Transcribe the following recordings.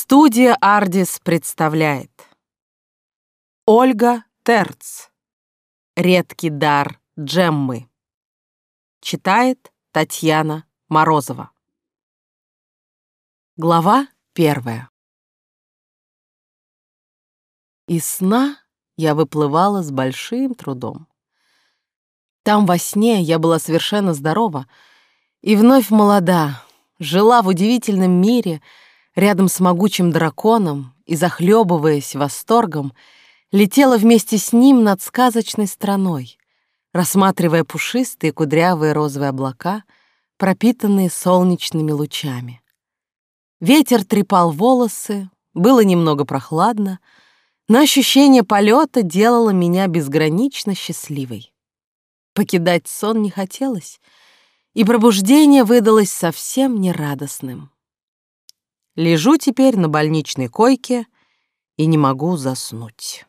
Студия «Ардис» представляет. Ольга Терц. «Редкий дар Джеммы» Читает Татьяна Морозова. Глава первая. Из сна я выплывала с большим трудом. Там во сне я была совершенно здорова и вновь молода, жила в удивительном мире — рядом с могучим драконом и, захлебываясь восторгом, летела вместе с ним над сказочной страной, рассматривая пушистые кудрявые розовые облака, пропитанные солнечными лучами. Ветер трепал волосы, было немного прохладно, но ощущение полета делало меня безгранично счастливой. Покидать сон не хотелось, и пробуждение выдалось совсем нерадостным. Лежу теперь на больничной койке и не могу заснуть.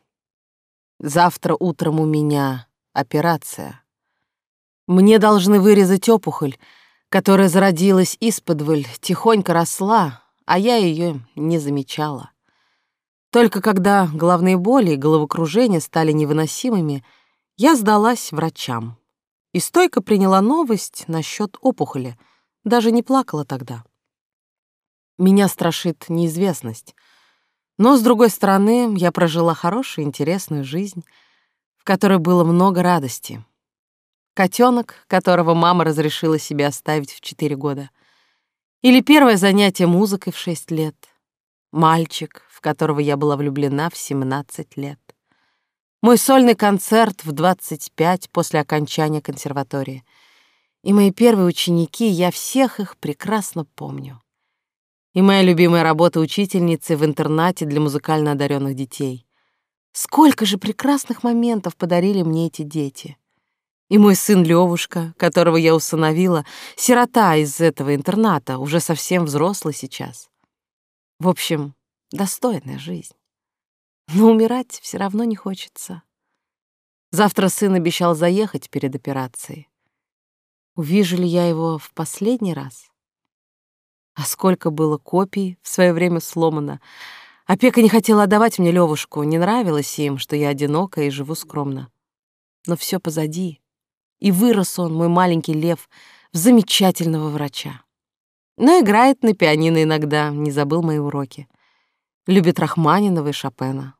Завтра утром у меня операция. Мне должны вырезать опухоль, которая зародилась исподволь, тихонько росла, а я ее не замечала. Только когда головные боли и головокружение стали невыносимыми, я сдалась врачам и стойко приняла новость насчет опухоли, даже не плакала тогда. Меня страшит неизвестность. Но, с другой стороны, я прожила хорошую, интересную жизнь, в которой было много радости. Котенок, которого мама разрешила себе оставить в четыре года. Или первое занятие музыкой в шесть лет. Мальчик, в которого я была влюблена в семнадцать лет. Мой сольный концерт в двадцать пять после окончания консерватории. И мои первые ученики, я всех их прекрасно помню и моя любимая работа учительницы в интернате для музыкально одаренных детей. Сколько же прекрасных моментов подарили мне эти дети. И мой сын Левушка, которого я усыновила, сирота из этого интерната, уже совсем взрослый сейчас. В общем, достойная жизнь. Но умирать все равно не хочется. Завтра сын обещал заехать перед операцией. Увижу ли я его в последний раз? А сколько было копий в свое время сломано. Опека не хотела отдавать мне Левушку, не нравилось им, что я одинока и живу скромно. Но все позади. И вырос он, мой маленький лев, в замечательного врача. Но играет на пианино иногда, не забыл мои уроки. Любит Рахманинова и Шопена.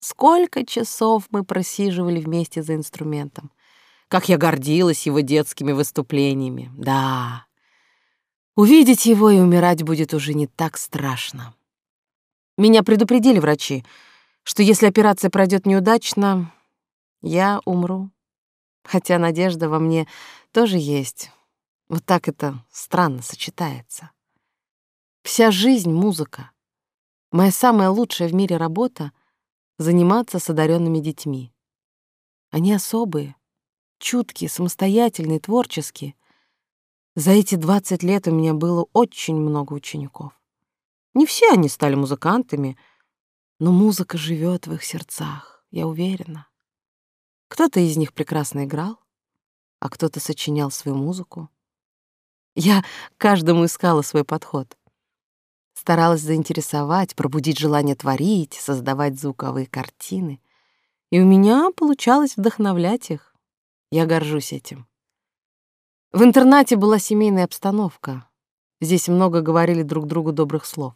Сколько часов мы просиживали вместе за инструментом. Как я гордилась его детскими выступлениями. Да, Увидеть его и умирать будет уже не так страшно. Меня предупредили врачи, что если операция пройдет неудачно, я умру. Хотя надежда во мне тоже есть. Вот так это странно сочетается. Вся жизнь — музыка. Моя самая лучшая в мире работа — заниматься с одаренными детьми. Они особые, чуткие, самостоятельные, творческие. За эти 20 лет у меня было очень много учеников. Не все они стали музыкантами, но музыка живет в их сердцах, я уверена. Кто-то из них прекрасно играл, а кто-то сочинял свою музыку. Я каждому искала свой подход. Старалась заинтересовать, пробудить желание творить, создавать звуковые картины. И у меня получалось вдохновлять их. Я горжусь этим. В интернате была семейная обстановка. Здесь много говорили друг другу добрых слов.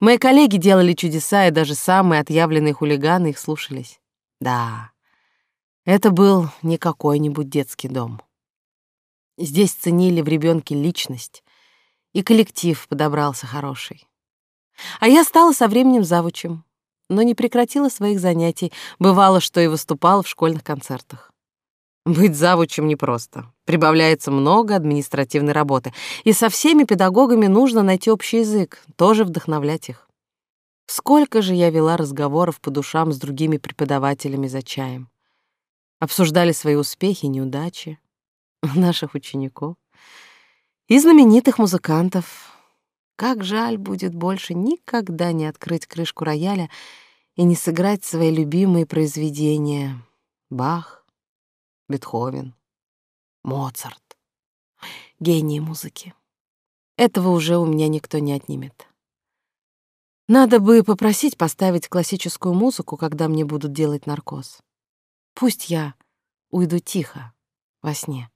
Мои коллеги делали чудеса, и даже самые отъявленные хулиганы их слушались. Да, это был не какой-нибудь детский дом. Здесь ценили в ребенке личность, и коллектив подобрался хороший. А я стала со временем завучем, но не прекратила своих занятий. Бывало, что и выступала в школьных концертах. Быть завучем непросто. Прибавляется много административной работы. И со всеми педагогами нужно найти общий язык, тоже вдохновлять их. Сколько же я вела разговоров по душам с другими преподавателями за чаем. Обсуждали свои успехи и неудачи наших учеников и знаменитых музыкантов. Как жаль будет больше никогда не открыть крышку рояля и не сыграть свои любимые произведения. Бах, Бетховен, Моцарт. Гении музыки. Этого уже у меня никто не отнимет. Надо бы попросить поставить классическую музыку, когда мне будут делать наркоз. Пусть я уйду тихо, во сне.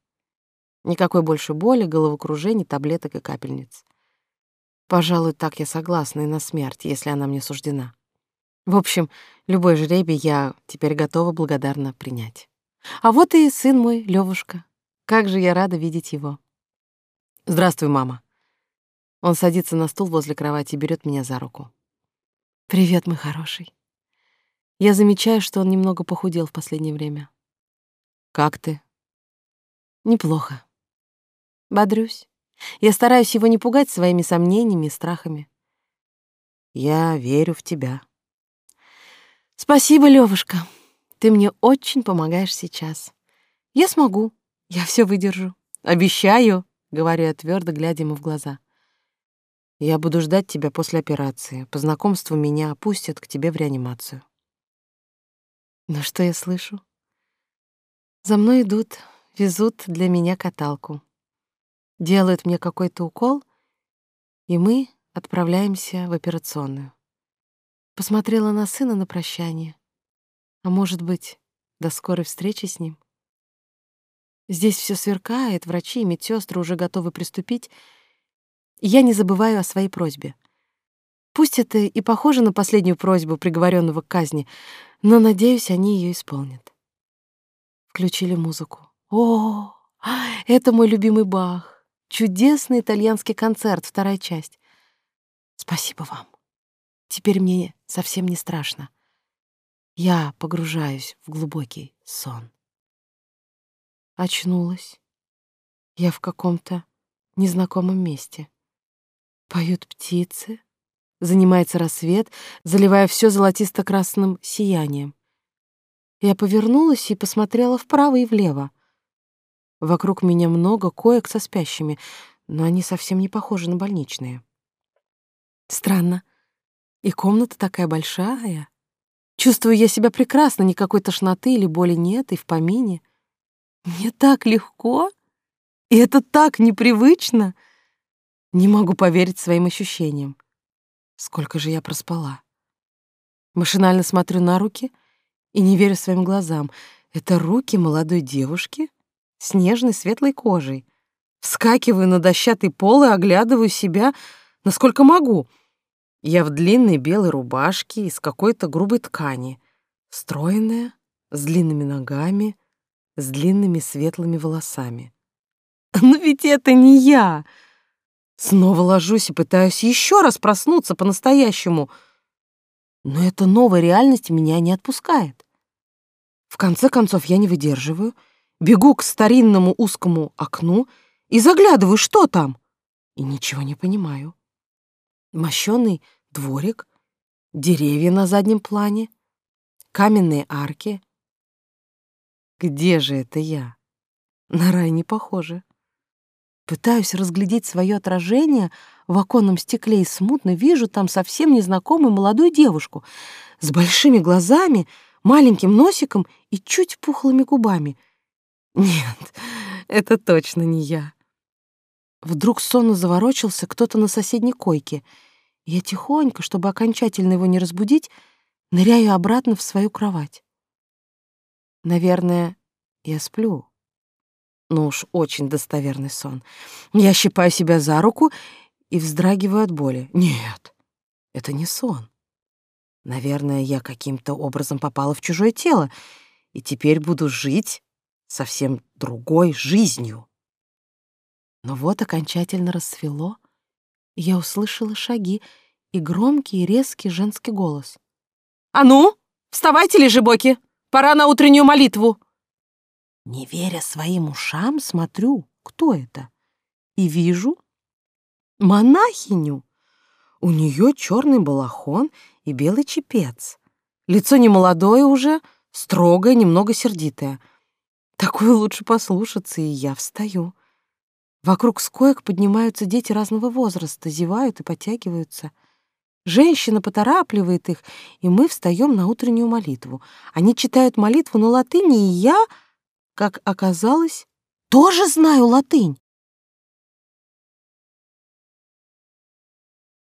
Никакой больше боли, головокружений, таблеток и капельниц. Пожалуй, так я согласна и на смерть, если она мне суждена. В общем, любой жребий я теперь готова благодарно принять. А вот и сын мой, Левушка. Как же я рада видеть его. Здравствуй, мама. Он садится на стул возле кровати и берет меня за руку. Привет, мой хороший. Я замечаю, что он немного похудел в последнее время. Как ты? Неплохо. Бодрюсь. Я стараюсь его не пугать своими сомнениями и страхами. Я верю в тебя. Спасибо, Левушка. Ты мне очень помогаешь сейчас. Я смогу. Я все выдержу. Обещаю, говорю я твердо, глядя ему в глаза. Я буду ждать тебя после операции. По знакомству меня опустят к тебе в реанимацию. Но что я слышу? За мной идут, везут для меня каталку. Делают мне какой-то укол, и мы отправляемся в операционную. Посмотрела на сына на прощание. А может быть, до скорой встречи с ним? Здесь все сверкает, врачи и медсестры уже готовы приступить, я не забываю о своей просьбе. Пусть это и похоже на последнюю просьбу приговоренного к казни, но, надеюсь, они ее исполнят. Включили музыку. О, это мой любимый Бах. Чудесный итальянский концерт, вторая часть. Спасибо вам. Теперь мне совсем не страшно. Я погружаюсь в глубокий сон. Очнулась. Я в каком-то незнакомом месте. Поют птицы, занимается рассвет, заливая все золотисто-красным сиянием. Я повернулась и посмотрела вправо и влево. Вокруг меня много коек со спящими, но они совсем не похожи на больничные. Странно. И комната такая большая. Чувствую я себя прекрасно, никакой тошноты или боли нет, и в помине. Мне так легко, и это так непривычно. Не могу поверить своим ощущениям. Сколько же я проспала. Машинально смотрю на руки и не верю своим глазам. Это руки молодой девушки с нежной светлой кожей. Вскакиваю на дощатый пол и оглядываю себя, насколько могу — я в длинной белой рубашке из какой-то грубой ткани, стройная, с длинными ногами, с длинными светлыми волосами. Но ведь это не я! Снова ложусь и пытаюсь еще раз проснуться по-настоящему. Но эта новая реальность меня не отпускает. В конце концов я не выдерживаю, бегу к старинному узкому окну и заглядываю, что там, и ничего не понимаю мощёный дворик, деревья на заднем плане, каменные арки. Где же это я? На рай не похоже. Пытаюсь разглядеть свое отражение в оконном стекле и смутно вижу там совсем незнакомую молодую девушку с большими глазами, маленьким носиком и чуть пухлыми губами. Нет, это точно не я. Вдруг сонно заворочился кто-то на соседней койке. Я тихонько, чтобы окончательно его не разбудить, ныряю обратно в свою кровать. Наверное, я сплю. Ну уж очень достоверный сон. Я щипаю себя за руку и вздрагиваю от боли. Нет, это не сон. Наверное, я каким-то образом попала в чужое тело и теперь буду жить совсем другой жизнью. Но вот окончательно рассвело, и я услышала шаги и громкий резкий женский голос. «А ну, вставайте, лежебоки! Пора на утреннюю молитву!» Не веря своим ушам, смотрю, кто это, и вижу монахиню. У нее черный балахон и белый чепец. Лицо не молодое уже, строгое, немного сердитое. Такое лучше послушаться, и я встаю. Вокруг скоек поднимаются дети разного возраста, зевают и подтягиваются. Женщина поторапливает их, и мы встаем на утреннюю молитву. Они читают молитву на латыни, и я, как оказалось, тоже знаю латынь.